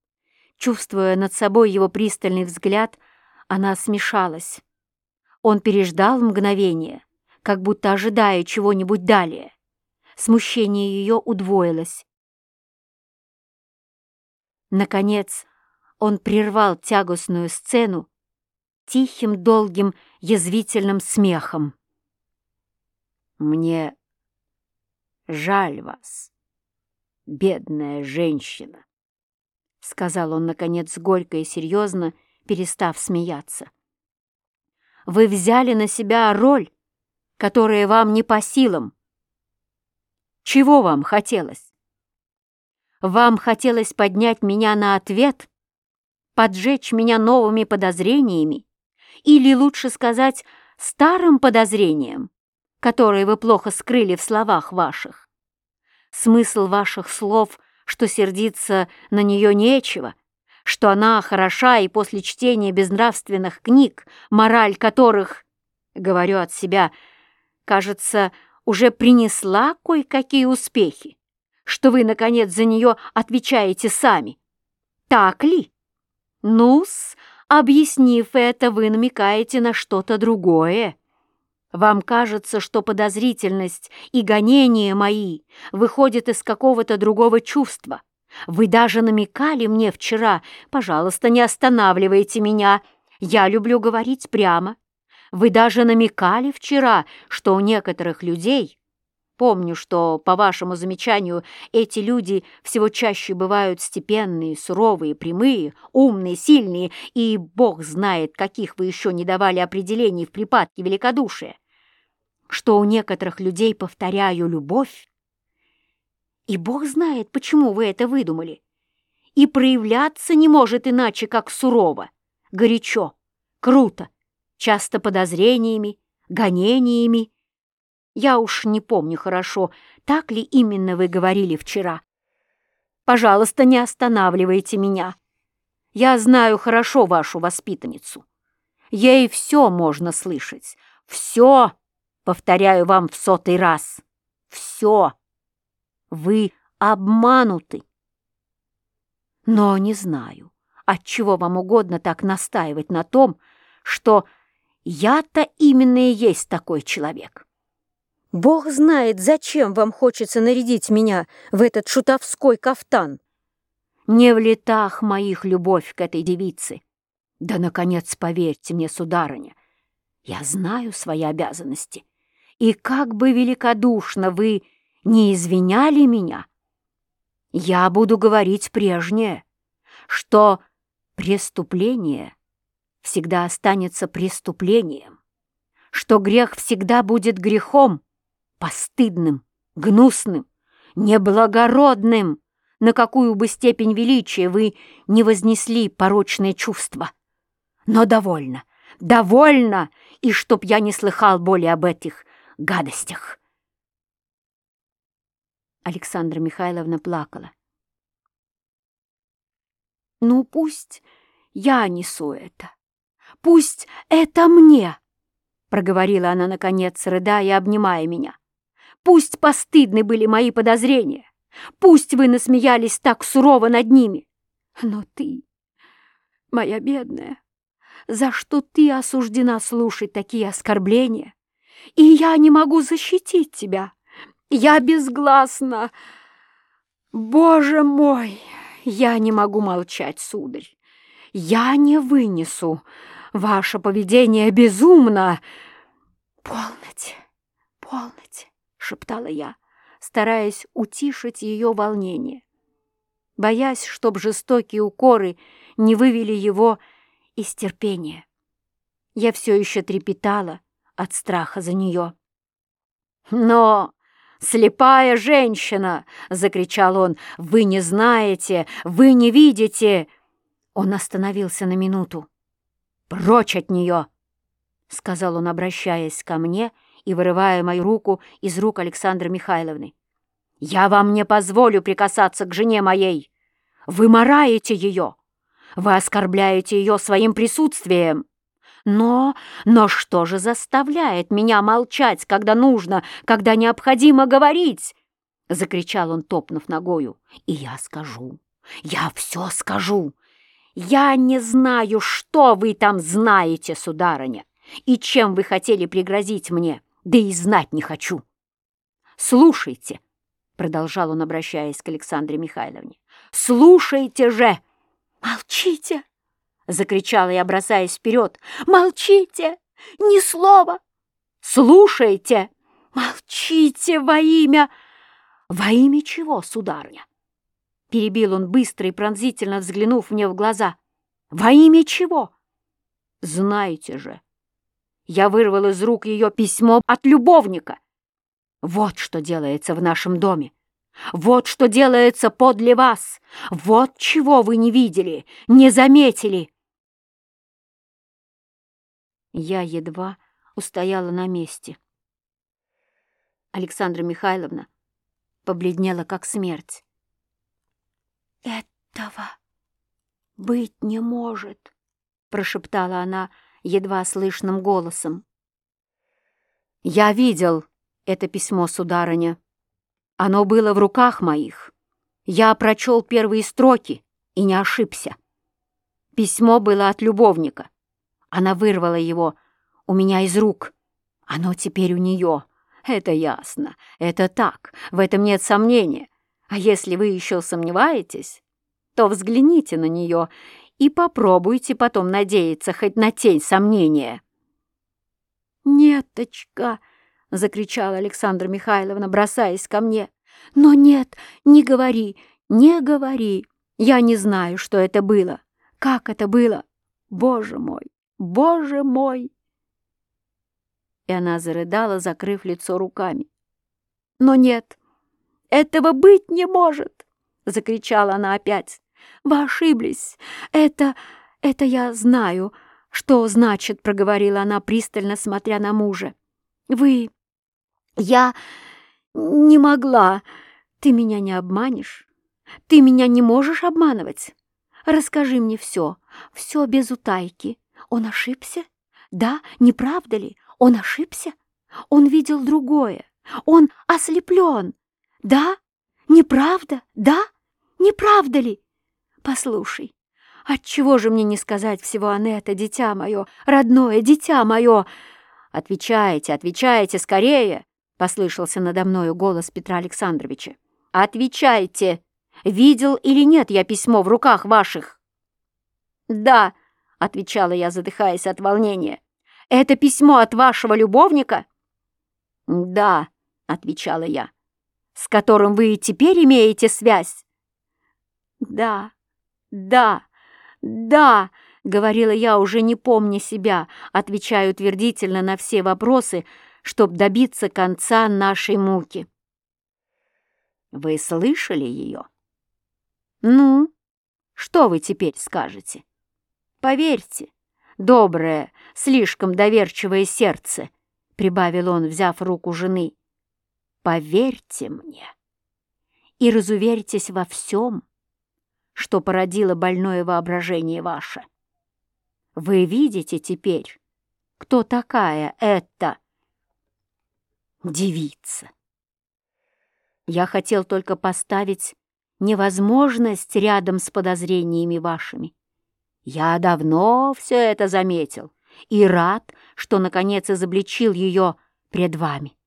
S1: Чувствуя над собой его пристальный взгляд, она смешалась. Он переждал мгновение, как будто ожидая чего-нибудь далее. Смущение ее удвоилось. Наконец, он прервал тягостную сцену тихим, долгим, язвительным смехом. «Мне жаль вас, бедная женщина», — сказал он, наконец, горько и серьезно, перестав смеяться. «Вы взяли на себя роль, которая вам не по силам. Чего вам хотелось? Вам хотелось поднять меня на ответ, поджечь меня новыми подозрениями, или, лучше сказать, старым подозрением, которое вы плохо скрыли в словах ваших. Смысл ваших слов, что сердиться на нее нечего, что она хороша и после чтения безнравственных книг, мораль которых, говорю от себя, кажется, уже принесла кое-какие успехи, что вы, наконец, за нее отвечаете сами. Так ли? Ну-с, Объяснив это, вы намекаете на что-то другое. Вам кажется, что подозрительность и гонения мои выходят из какого-то другого чувства. Вы даже намекали мне вчера, пожалуйста, не останавливайте меня, я люблю говорить прямо. Вы даже намекали вчера, что у некоторых людей Помню, что, по вашему замечанию, эти люди всего чаще бывают степенные, суровые, прямые, умные, сильные, и бог знает, каких вы еще не давали определений в припадке великодушия. Что у некоторых людей, повторяю, любовь. И бог знает, почему вы это выдумали. И проявляться не может иначе, как сурово, горячо, круто, часто подозрениями, гонениями, я уж не помню хорошо, так ли именно вы говорили вчера. Пожалуйста, не останавливайте меня. Я знаю хорошо вашу воспитанницу. Ей все можно слышать. Все, повторяю вам в сотый раз. Все. Вы обмануты. Но не знаю, отчего вам угодно так настаивать на том, что я-то именно и есть такой человек. Бог знает, зачем вам хочется нарядить меня в этот шутовской кафтан. Не в летах моих любовь к этой девице. Да, наконец, поверьте мне, сударыня, я знаю свои обязанности. И как бы великодушно вы не извиняли меня, я буду говорить прежнее, что преступление всегда останется преступлением, что грех всегда будет грехом, постыдным, гнусным, неблагородным, на какую бы степень величия вы не вознесли порочное чувство. Но довольно, довольно, и чтоб я не слыхал более об этих гадостях. Александра Михайловна плакала. «Ну, пусть я несу это. Пусть это мне!» Проговорила она, наконец, рыдая обнимая меня. Пусть постыдны были мои подозрения, пусть вы насмеялись так сурово над ними, но ты, моя бедная, за что ты осуждена слушать такие оскорбления, и я не могу защитить тебя, я безгласна. Боже мой, я не могу молчать, сударь, я не вынесу, ваше поведение безумно. Полноте, полноте шептала я, стараясь утишить ее волнение, боясь, чтоб жестокие укоры не вывели его из терпения. Я все еще трепетала от страха за нее. «Но, слепая женщина!» — закричал он. «Вы не знаете, вы не видите!» Он остановился на минуту. «Прочь от нее!» — сказал он, обращаясь ко мне — и вырывая мою руку из рук Александры Михайловны. «Я вам не позволю прикасаться к жене моей! Вы мораете ее! Вы оскорбляете ее своим присутствием! Но, но что же заставляет меня молчать, когда нужно, когда необходимо говорить?» Закричал он, топнув ногою. «И я скажу, я все скажу! Я не знаю, что вы там знаете, сударыня, и чем вы хотели пригрозить мне!» да и знать не хочу. Слушайте, продолжал он, обращаясь к Александре Михайловне. «Слушайте же!» «Молчите!» — закричала я, бросаясь вперед. «Молчите! Ни слова! Слушайте! Молчите во имя...» «Во имя чего, сударыня?» Перебил он быстро и пронзительно взглянув мне в глаза. «Во имя чего?» «Знаете же, я вырвал из рук ее письмо от любовника. Вот что делается в нашем доме. Вот что делается подле вас. Вот чего вы не видели, не заметили. Я едва устояла на месте. Александра Михайловна побледнела, как смерть. «Этого быть не может», — прошептала она едва слышным голосом. «Я видел это письмо, сударыня. Оно было в руках моих. Я прочел первые строки и не ошибся. Письмо было от любовника. Она вырвала его у меня из рук. Оно теперь у нее. Это ясно. Это так. В этом нет сомнения. А если вы еще сомневаетесь, то взгляните на нее и попробуйте потом надеяться хоть на тень сомнения. «Неточка!» — закричала Александра Михайловна, бросаясь ко мне. «Но нет, не говори, не говори. Я не знаю, что это было. Как это было? Боже мой, боже мой!» И она зарыдала, закрыв лицо руками. «Но нет, этого быть не может!» — закричала она опять. «Вы ошиблись. Это... это я знаю, что значит», — проговорила она, пристально смотря на мужа. «Вы я не могла. Ты меня не обманешь. Ты меня не можешь обманывать. Расскажи мне все, все без утайки. Он ошибся? Да, не правда ли? Он ошибся? Он видел другое. Он ослеплен. Да? Неправда? Да? Не правда ли? Послушай, отчего же мне не сказать всего Анетта, дитя мое, родное дитя мое? Отвечайте, отвечайте скорее! Послышался надо мною голос Петра Александровича. «Отвечайте! Видел или нет я письмо в руках ваших?» «Да», — отвечала я, задыхаясь от волнения. «Это письмо от вашего любовника?» «Да», — отвечала я. «С которым вы и теперь имеете связь?» «Да, да, да», — говорила я, уже не помня себя, отвечая утвердительно на все вопросы, чтобы добиться конца нашей муки. Вы слышали ее? Ну, что вы теперь скажете? Поверьте, доброе, слишком доверчивое сердце, прибавил он, взяв руку жены. Поверьте мне и разуверьтесь во всем, что породило больное воображение ваше. Вы видите теперь, кто такая эта девица. Я хотел только поставить невозможность рядом с подозрениями вашими. Я давно все это заметил и рад, что, наконец, изобличил ее пред вами.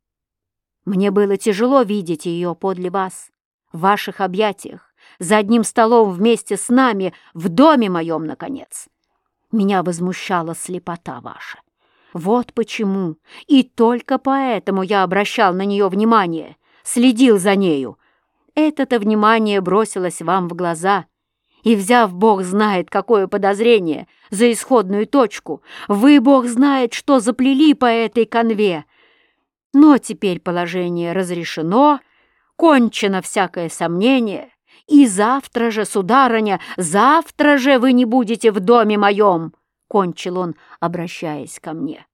S1: Мне было тяжело видеть ее подле вас, в ваших объятиях, за одним столом вместе с нами, в доме моем, наконец. Меня возмущала слепота ваша. Вот почему, и только поэтому я обращал на нее внимание, следил за нею. Это-то внимание бросилось вам в глаза, и, взяв Бог знает какое подозрение за исходную точку, вы, Бог знает, что заплели по этой конве. Но теперь положение разрешено, кончено всякое сомнение, и завтра же, сударыня, завтра же вы не будете в доме моем кончил он, обращаясь ко мне.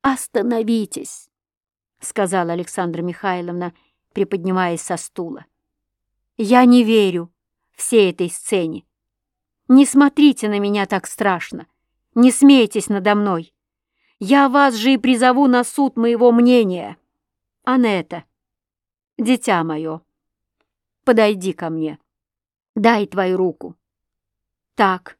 S1: «Остановитесь!» — сказала Александра Михайловна, приподнимаясь со стула. «Я не верю всей этой сцене. Не смотрите на меня так страшно, не смейтесь надо мной. Я вас же и призову на суд моего мнения. Анетта, дитя мое, подойди ко мне, дай твою руку. Так,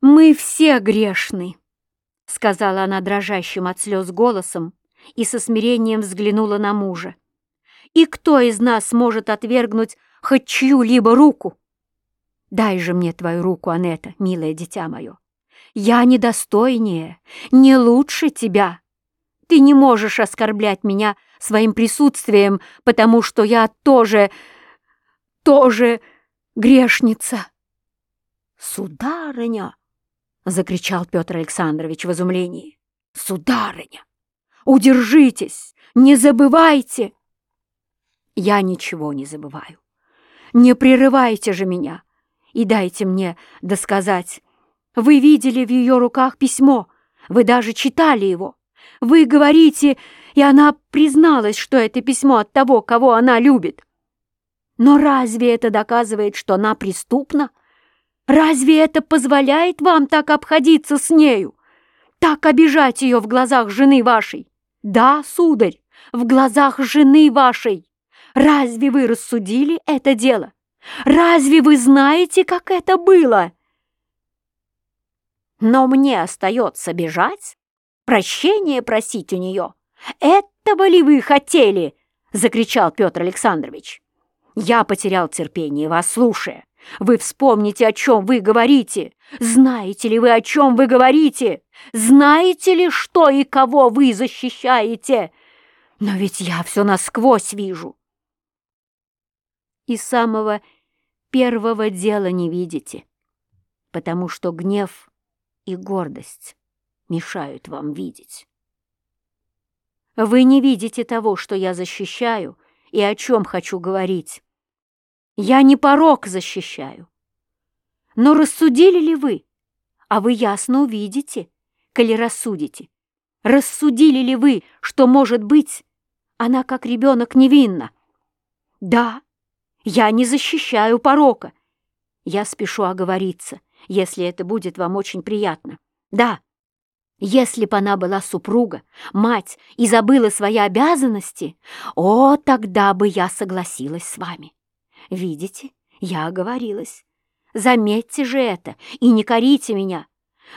S1: «Мы все грешны», — сказала она дрожащим от слез голосом и со смирением взглянула на мужа. «И кто из нас может отвергнуть хоть чью-либо руку? Дай же мне твою руку, Анетта, милое дитя мое. Я недостойнее, не лучше тебя. Ты не можешь оскорблять меня своим присутствием, потому что я тоже, тоже грешница. Сударыня! — закричал Петр Александрович в изумлении. «Сударыня! Удержитесь! Не забывайте!» «Я ничего не забываю. Не прерывайте же меня и дайте мне досказать. Вы видели в ее руках письмо, вы даже читали его. Вы говорите, и она призналась, что это письмо от того, кого она любит. Но разве это доказывает, что она преступна? Разве это позволяет вам так обходиться с нею? Так обижать ее в глазах жены вашей? Да, сударь, в глазах жены вашей. Разве вы рассудили это дело? Разве вы знаете, как это было? Но мне остается бежать, прощение просить у нее. Этого ли вы хотели? Закричал Петр Александрович. Я потерял терпение вас слушая. Вы вспомните, о чем вы говорите. Знаете ли вы, о чем вы говорите? Знаете ли, что и кого вы защищаете? Но ведь я все насквозь вижу. И самого первого дела не видите, потому что гнев и гордость мешают вам видеть. Вы не видите того, что я защищаю и о чем хочу говорить. Я не порог защищаю. Но рассудили ли вы? А вы ясно увидите, коли рассудите. Рассудили ли вы, что, может быть, она как ребенок невинна? Да, я не защищаю порока. Я спешу оговориться, если это будет вам очень приятно. Да, если б она была супруга, мать и забыла свои обязанности, о, тогда бы я согласилась с вами. Видите, я оговорилась. Заметьте же это и не корите меня.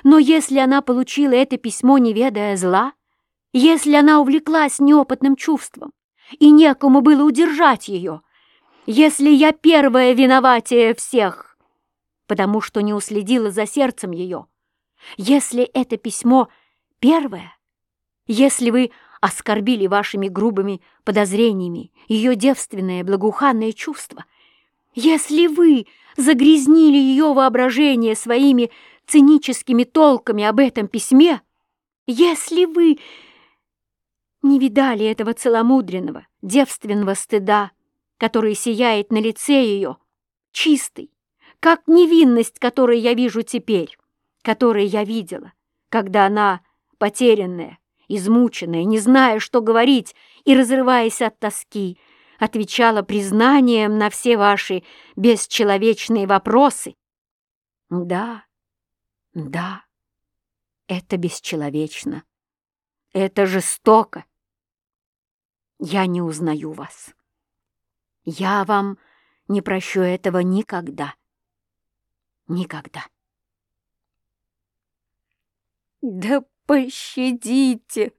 S1: Но если она получила это письмо, не ведая зла, если она увлеклась неопытным чувством, и некому было удержать ее, если я первая виноватее всех, потому что не уследила за сердцем ее, если это письмо первое, если вы оскорбили вашими грубыми подозрениями ее девственное благоуханное чувство, если вы загрязнили ее воображение своими циническими толками об этом письме, если вы не видали этого целомудренного, девственного стыда, который сияет на лице ее, чистый, как невинность, которую я вижу теперь, которую я видела, когда она, потерянная, измученная, не зная, что говорить и разрываясь от тоски, отвечала признанием на все ваши бесчеловечные вопросы. Да, да, это бесчеловечно, это жестоко. Я не узнаю вас. Я вам не прощу этого никогда. Никогда. Да пощадите!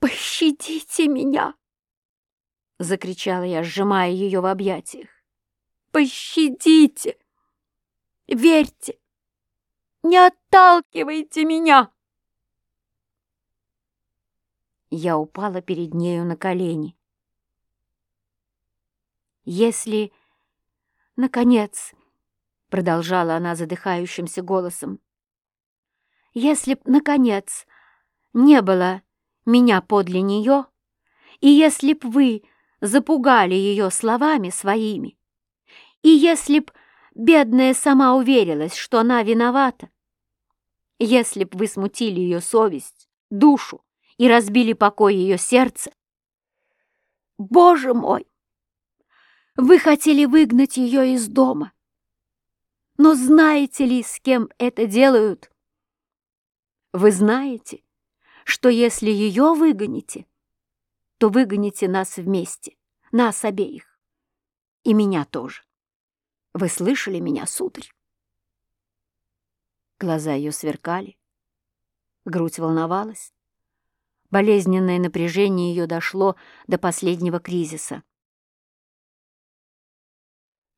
S1: Пощадите меня! — закричала я, сжимая ее в объятиях. «Пощадите! Верьте! Не отталкивайте меня!» Я упала перед нею на колени. «Если, наконец, — продолжала она задыхающимся голосом, — если б, наконец, не было меня подле нее, и если б вы запугали ее словами своими. И если б бедная сама уверилась, что она виновата, если б вы смутили ее совесть, душу и разбили покой ее сердца, Боже мой! Вы хотели выгнать ее из дома. Но знаете ли, с кем это делают? Вы знаете, что если ее выгоните, то выгоните нас вместе, нас обеих. И меня тоже. Вы слышали меня, сударь?» Глаза ее сверкали, грудь волновалась. Болезненное напряжение ее дошло до последнего кризиса.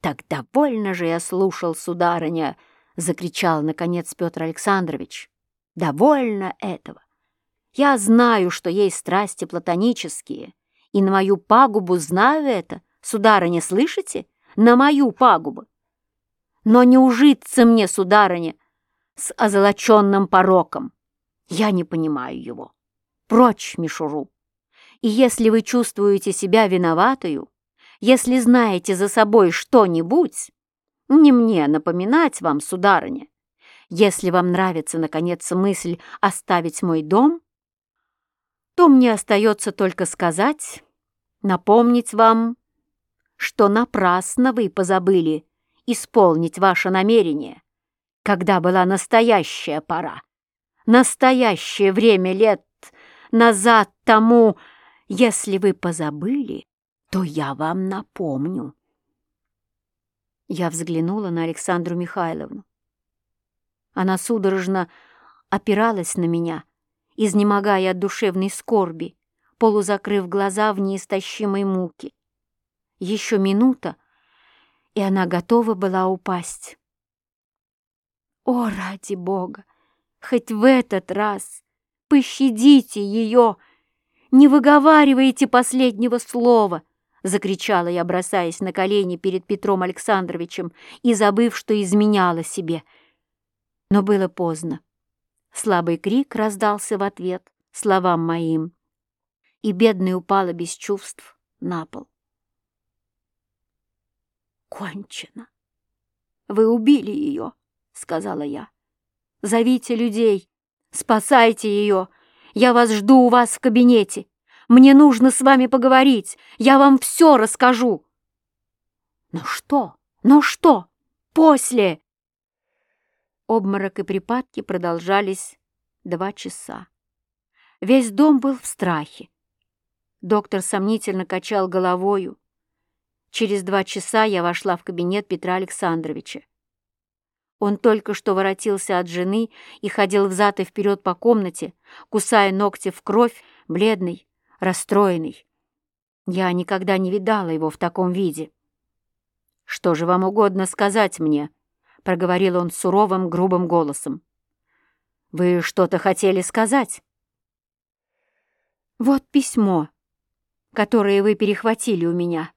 S1: «Так довольно же я слушал, сударыня!» — закричал, наконец, Петр Александрович. «Довольно этого! Я знаю, что есть страсти платонические, и на мою пагубу знаю это, сударыня, слышите? На мою пагубу! Но не ужиться мне, сударыня, с озолоченным пороком! Я не понимаю его! Прочь, мишуру! И если вы чувствуете себя виноватою, если знаете за собой что-нибудь, не мне напоминать вам, сударыня, если вам нравится, наконец, мысль оставить мой дом, то мне остается только сказать, напомнить вам, что напрасно вы позабыли исполнить ваше намерение, когда была настоящая пора, настоящее время лет назад тому, если вы позабыли, то я вам напомню. Я взглянула на Александру Михайловну. Она судорожно опиралась на меня, изнемогая от душевной скорби, полузакрыв глаза в неистощимой муке. Еще минута, и она готова была упасть. О, ради Бога! Хоть в этот раз пощадите ее! Не выговаривайте последнего слова! — закричала я, бросаясь на колени перед Петром Александровичем и забыв, что изменяла себе. Но было поздно. Слабый крик раздался в ответ словам моим, и бедная упала без чувств на пол. «Кончено! Вы убили ее!» — сказала я. «Зовите людей! Спасайте ее! Я вас жду у вас в кабинете!» Мне нужно с вами поговорить. Я вам все расскажу. Ну что? Ну что? После!» Обморок и припадки продолжались два часа. Весь дом был в страхе. Доктор сомнительно качал головою. Через два часа я вошла в кабинет Петра Александровича. Он только что воротился от жены и ходил взад и вперед по комнате, кусая ногти в кровь, бледный, расстроенный. Я никогда не видала его в таком виде. «Что же вам угодно сказать мне?» — проговорил он суровым, грубым голосом. «Вы что-то хотели сказать?» «Вот письмо, которое вы перехватили у меня.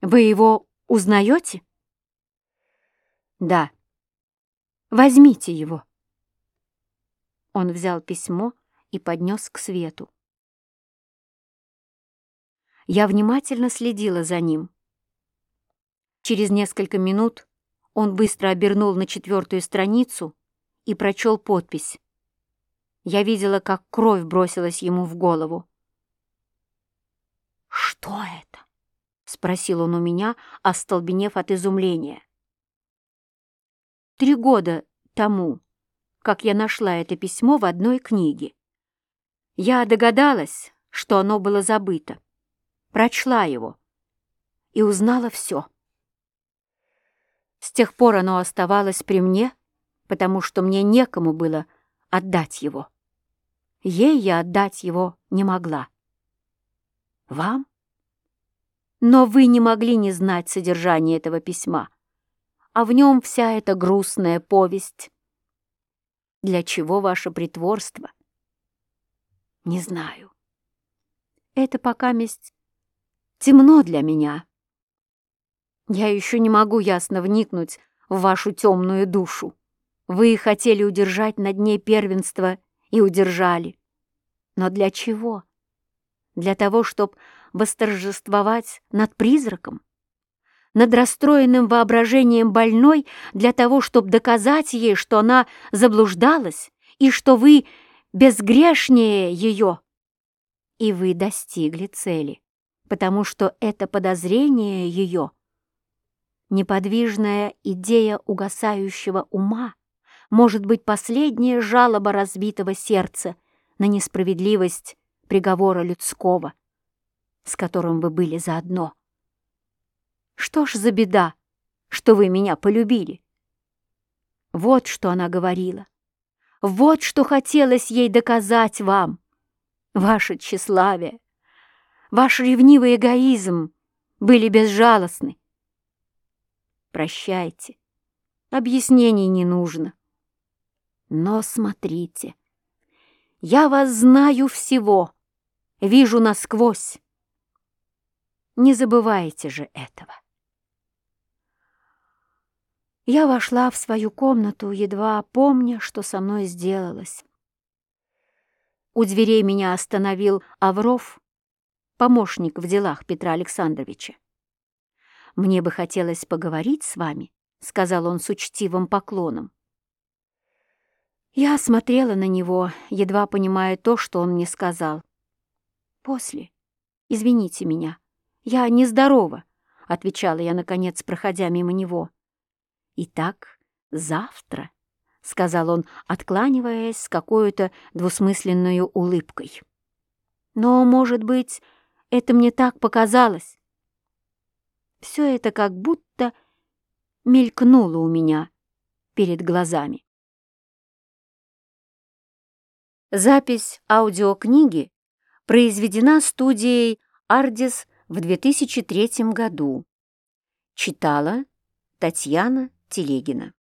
S1: Вы его узнаете?» «Да». «Возьмите его». Он взял письмо и поднес к свету. Я внимательно следила за ним. Через несколько минут он быстро обернул на четвертую страницу и прочел подпись. Я видела, как кровь бросилась ему в голову. «Что это?» — спросил он у меня, остолбенев от изумления. Три года тому, как я нашла это письмо в одной книге. Я догадалась, что оно было забыто прочла его и узнала все. С тех пор оно оставалось при мне, потому что мне некому было отдать его. Ей я отдать его не могла. Вам? Но вы не могли не знать содержание этого письма, а в нем вся эта грустная повесть. Для чего ваше притворство? Не знаю. Это пока месть темно для меня. Я еще не могу ясно вникнуть в вашу темную душу. Вы хотели удержать над ней первенство и удержали. Но для чего? Для того, чтобы восторжествовать над призраком? Над расстроенным воображением больной для того, чтобы доказать ей, что она заблуждалась и что вы безгрешнее ее? И вы достигли цели потому что это подозрение ее, неподвижная идея угасающего ума, может быть последняя жалоба разбитого сердца на несправедливость приговора людского, с которым вы были заодно. Что ж за беда, что вы меня полюбили? Вот что она говорила. Вот что хотелось ей доказать вам. Ваше тщеславие, ваш ревнивый эгоизм были безжалостны. Прощайте, объяснений не нужно. Но смотрите, я вас знаю всего, вижу насквозь. Не забывайте же этого. Я вошла в свою комнату, едва помня, что со мной сделалось. У дверей меня остановил Авров, помощник в делах Петра Александровича. «Мне бы хотелось поговорить с вами», — сказал он с учтивым поклоном. Я смотрела на него, едва понимая то, что он мне сказал. «После. Извините меня. Я нездорова», — отвечала я, наконец, проходя мимо него. «Итак, завтра», — сказал он, откланиваясь с какой-то двусмысленной улыбкой. «Но, может быть, это мне так показалось?» Все это как будто мелькнуло у меня перед глазами. Запись аудиокниги произведена студией «Ардис» в 2003 году. Читала Татьяна Телегина.